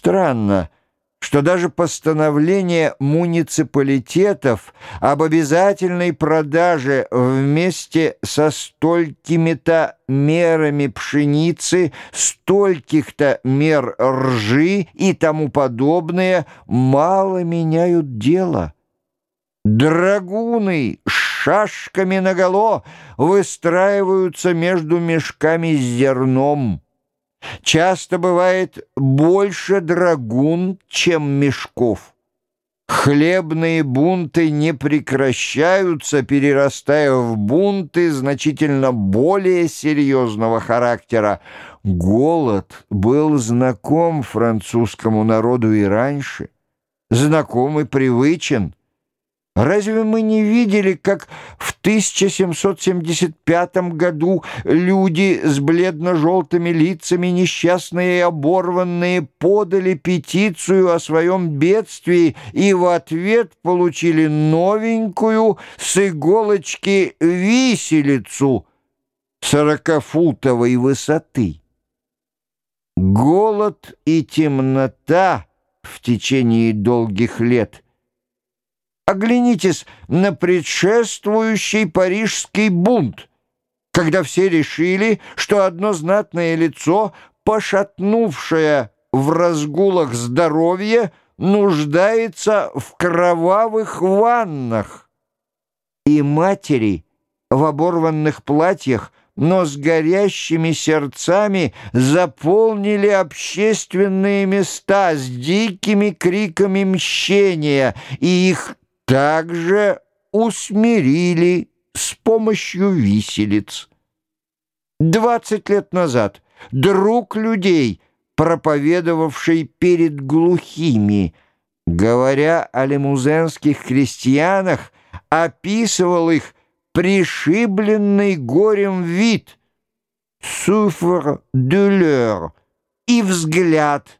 Странно, что даже постановление муниципалитетов об обязательной продаже вместе со столькими-то мерами пшеницы, стольких-то мер ржи и тому подобное мало меняют дело. Драгуны с шашками наголо выстраиваются между мешками с зерном. Часто бывает больше драгун, чем мешков. Хлебные бунты не прекращаются, перерастая в бунты значительно более серьезного характера. Голод был знаком французскому народу и раньше, знаком и привычен. Разве мы не видели, как в 1775 году люди с бледно-желтыми лицами, несчастные и оборванные, подали петицию о своем бедствии и в ответ получили новенькую с иголочки виселицу сорокафутовой высоты? Голод и темнота в течение долгих лет – Оглянитесь на предшествующий парижский бунт, когда все решили, что одно знатное лицо, пошатнувшее в разгулах здоровье, нуждается в кровавых ваннах. И матери в оборванных платьях, но с горящими сердцами заполнили общественные места с дикими криками мщения, и их также усмирили с помощью виселиц. Двадцать лет назад друг людей, проповедовавший перед глухими, говоря о лимузенских крестьянах, описывал их пришибленный горем вид, «суфр de и взгляд —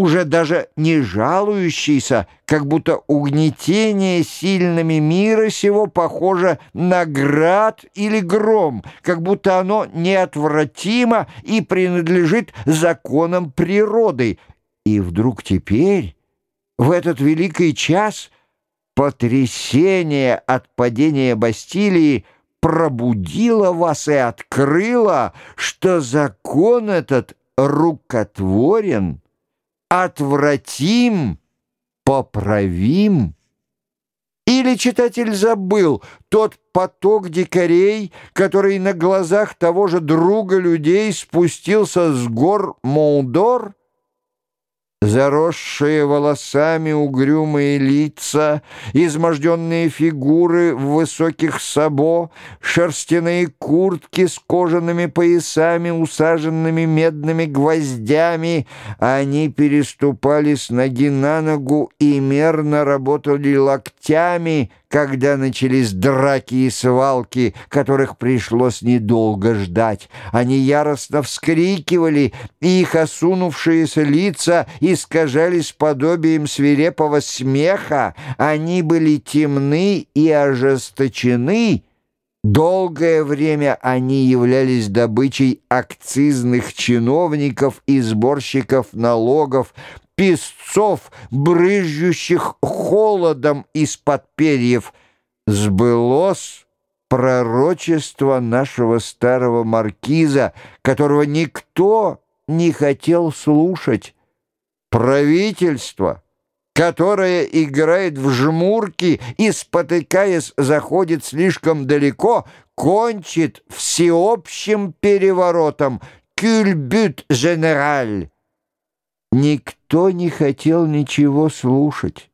уже даже не жалующийся, как будто угнетение сильными мира сего похоже на град или гром, как будто оно неотвратимо и принадлежит законам природы. И вдруг теперь, в этот великий час, потрясение от падения Бастилии пробудило вас и открыло, что закон этот рукотворен, отвратим, поправим. Или читатель забыл тот поток дикарей, который на глазах того же друга людей спустился с гор Молдор? Заросшие волосами угрюмые лица, изможденные фигуры в высоких сабо, шерстяные куртки с кожаными поясами, усаженными медными гвоздями, они переступали с ноги на ногу и мерно работали локтями, когда начались драки и свалки, которых пришлось недолго ждать. Они яростно вскрикивали, и их осунувшиеся лица искажались подобием свирепого смеха. Они были темны и ожесточены. Долгое время они являлись добычей акцизных чиновников и сборщиков налогов, песцов, брызжущих холодом из-под перьев, сбылось пророчество нашего старого маркиза, которого никто не хотел слушать. Правительство, которое играет в жмурки и, спотыкаясь, заходит слишком далеко, кончит всеобщим переворотом «Кюльбют женераль». Никто не хотел ничего слушать.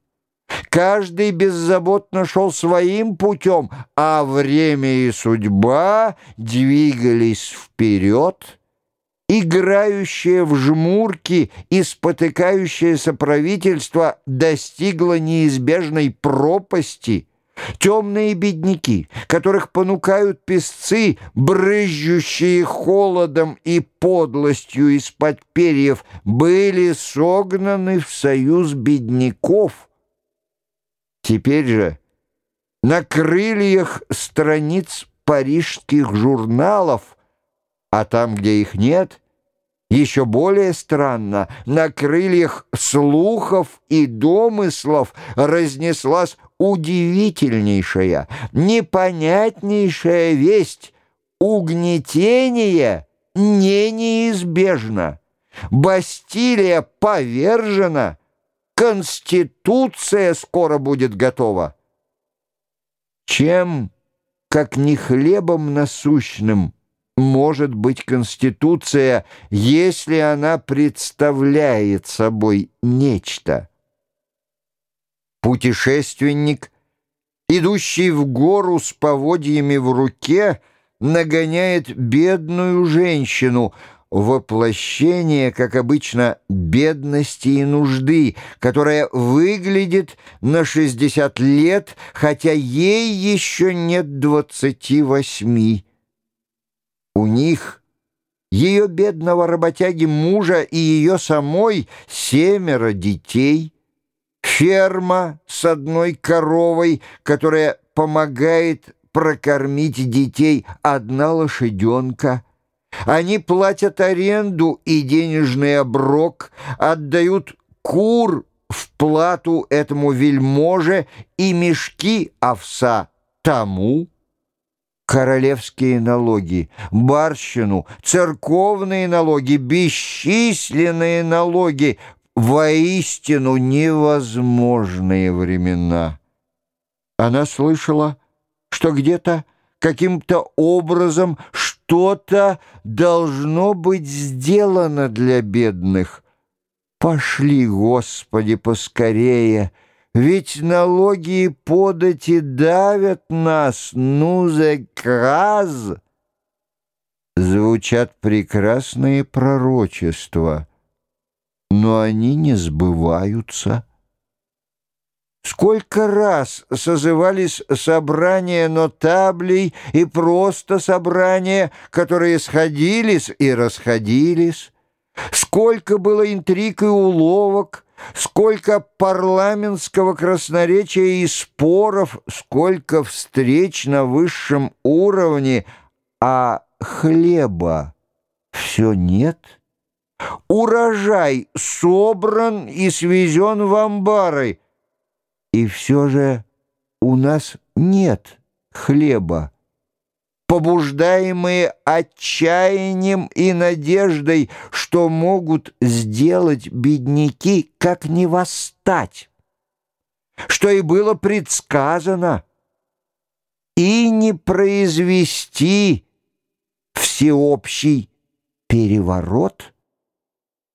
Каждый беззаботно шел своим путем, а время и судьба двигались вперед. Играющее в жмурки и спотыкающееся правительство достигло неизбежной пропасти — Темные бедняки, которых понукают песцы, брызжущие холодом и подлостью из-под перьев, были согнаны в союз бедняков. Теперь же на крыльях страниц парижских журналов, а там, где их нет, Еще более странно, на крыльях слухов и домыслов разнеслась удивительнейшая, непонятнейшая весть. Угнетение не неизбежно. Бастилия повержена. Конституция скоро будет готова. Чем, как не хлебом насущным, может быть Конституция, если она представляет собой нечто. Путешественник, идущий в гору с поводьями в руке, нагоняет бедную женщину, воплощение, как обычно, бедности и нужды, которая выглядит на 60 лет, хотя ей еще нет 28 у них, ее бедного работяги мужа и ее самой семеро детей, ферма с одной коровой, которая помогает прокормить детей, одна лошаденка. Они платят аренду и денежный оброк, отдают кур в плату этому вельможе и мешки овса тому, королевские налоги, барщину, церковные налоги, бесчисленные налоги, воистину невозможные времена. Она слышала, что где-то каким-то образом что-то должно быть сделано для бедных. Пошли, Господи, поскорее — ведь налоги и подати давят нас, ну за краз. Звучат прекрасные пророчества, но они не сбываются. Сколько раз созывались собрания нотаблей и просто собрания, которые сходились и расходились. Сколько было интриг и уловок, Сколько парламентского красноречия и споров, сколько встреч на высшем уровне, а хлеба все нет. Урожай собран и свезен в амбары, и все же у нас нет хлеба. Побуждаемые отчаянием и надеждой, что могут сделать бедняки, как не восстать, что и было предсказано, и не произвести всеобщий переворот —